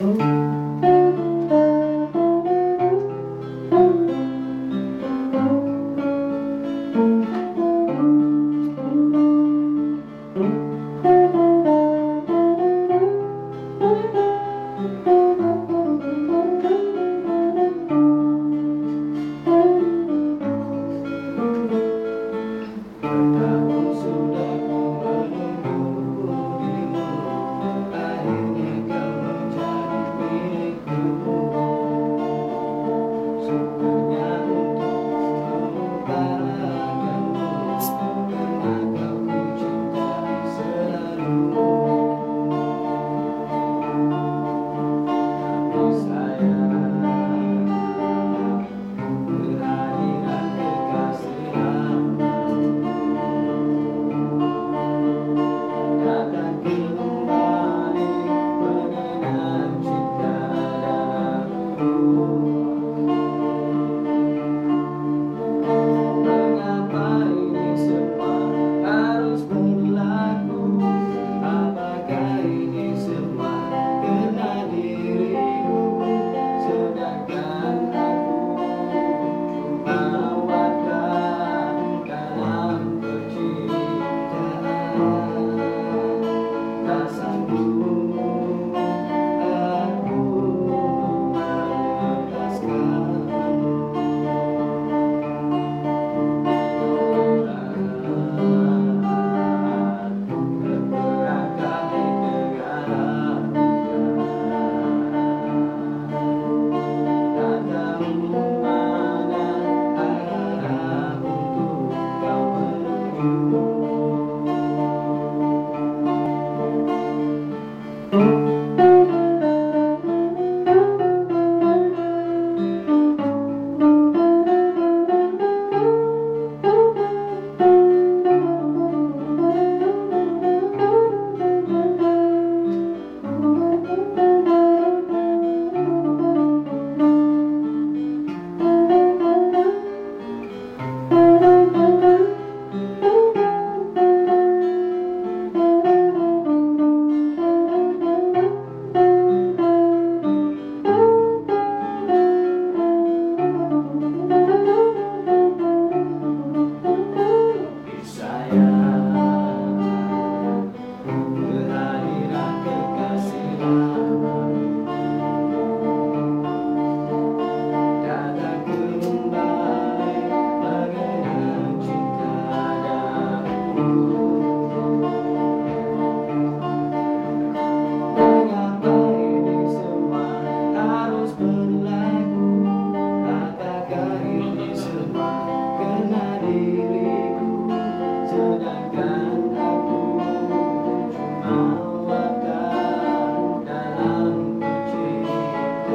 Música Dalam penciptaan